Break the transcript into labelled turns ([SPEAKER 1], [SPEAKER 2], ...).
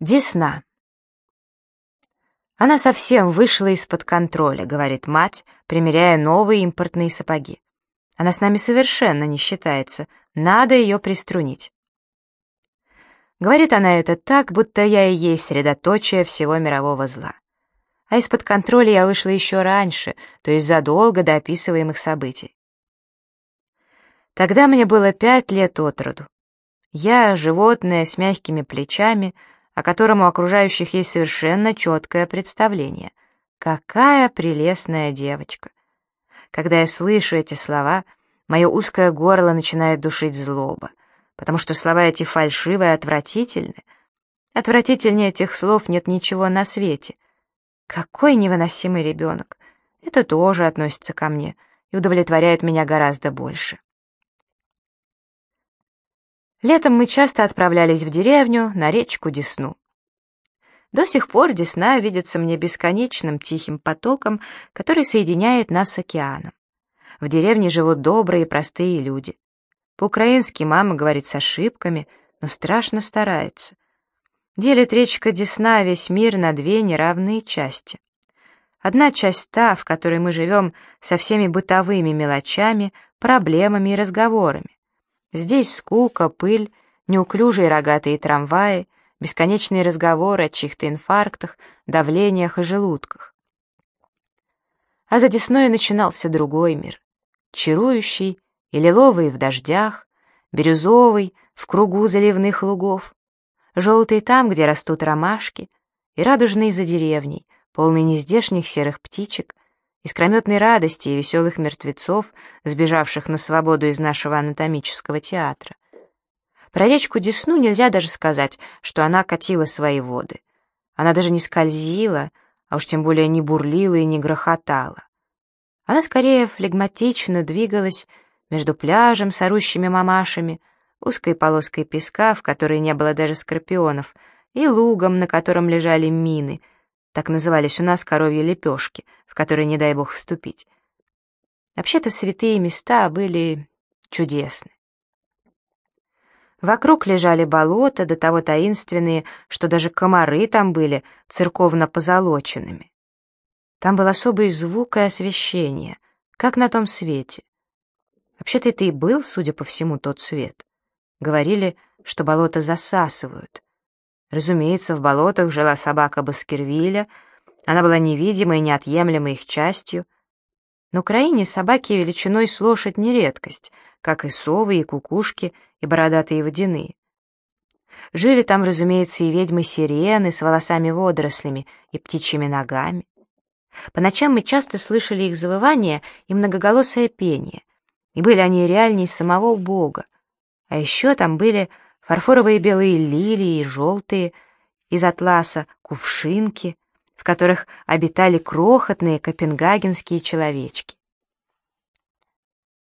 [SPEAKER 1] Десна. Она совсем вышла из-под контроля, говорит мать, примеряя новые импортные сапоги. Она с нами совершенно не считается, надо ее приструнить. Говорит она это так, будто я и есть средоточие всего мирового зла. А из-под контроля я вышла еще раньше, то есть задолго до описываемых событий. Тогда мне было пять лет от роду. Я, животное с мягкими плечами, о котором у окружающих есть совершенно четкое представление. Какая прелестная девочка! Когда я слышу эти слова, мое узкое горло начинает душить злоба, потому что слова эти фальшивые и отвратительны. Отвратительнее этих слов нет ничего на свете. Какой невыносимый ребенок! Это тоже относится ко мне и удовлетворяет меня гораздо больше. Летом мы часто отправлялись в деревню, на речку Десну. До сих пор Десна видится мне бесконечным тихим потоком, который соединяет нас с океаном. В деревне живут добрые и простые люди. По-украински мама говорит с ошибками, но страшно старается. Делит речка Десна весь мир на две неравные части. Одна часть та, в которой мы живем со всеми бытовыми мелочами, проблемами и разговорами. Здесь скука, пыль, неуклюжие рогатые трамваи, бесконечные разговоры о чьих-то инфарктах, давлениях и желудках. А за Десной начинался другой мир, чарующий и лиловый в дождях, бирюзовый в кругу заливных лугов, желтый там, где растут ромашки, и радужный за деревней, полный нездешних серых птичек, искрометной радости и веселых мертвецов, сбежавших на свободу из нашего анатомического театра. Про речку Десну нельзя даже сказать, что она катила свои воды. Она даже не скользила, а уж тем более не бурлила и не грохотала. Она скорее флегматично двигалась между пляжем с орущими мамашами, узкой полоской песка, в которой не было даже скорпионов, и лугом, на котором лежали мины — так назывались у нас коровьи лепешки, в которые не дай бог вступить. Вообще-то святые места были чудесны. Вокруг лежали болота, до того таинственные, что даже комары там были церковно позолоченными. Там был особый звук и освещение, как на том свете. Вообще-то это и был, судя по всему, тот свет. Говорили, что болота засасывают. Разумеется, в болотах жила собака Баскервилля, она была невидимой и неотъемлемой их частью. На Украине собаки величиной с лошадь не редкость, как и совы, и кукушки, и бородатые водяные. Жили там, разумеется, и ведьмы-сирены с волосами-водорослями и птичьими ногами. По ночам мы часто слышали их завывание и многоголосое пение, и были они реальней самого Бога. А еще там были фарфоровые белые лилии и желтые, из атласа кувшинки, в которых обитали крохотные копенгагенские человечки.